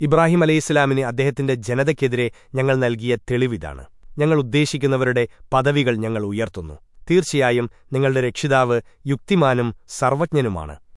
ഇബ്രാഹിം അലൈഹിസ്ലാമിന് അദ്ദേഹത്തിന്റെ ജനതയ്ക്കെതിരെ ഞങ്ങൾ നൽകിയ തെളിവിതാണ്. ഞങ്ങൾ ഉദ്ദേശിക്കുന്നവരുടെ പദവികൾ ഞങ്ങൾ ഉയർത്തുന്നു. തീർച്ചയായും നിങ്ങളുടെ രക്ഷിതാവ് യുക്തിമാനും സർവജ്ഞനുമാണ്.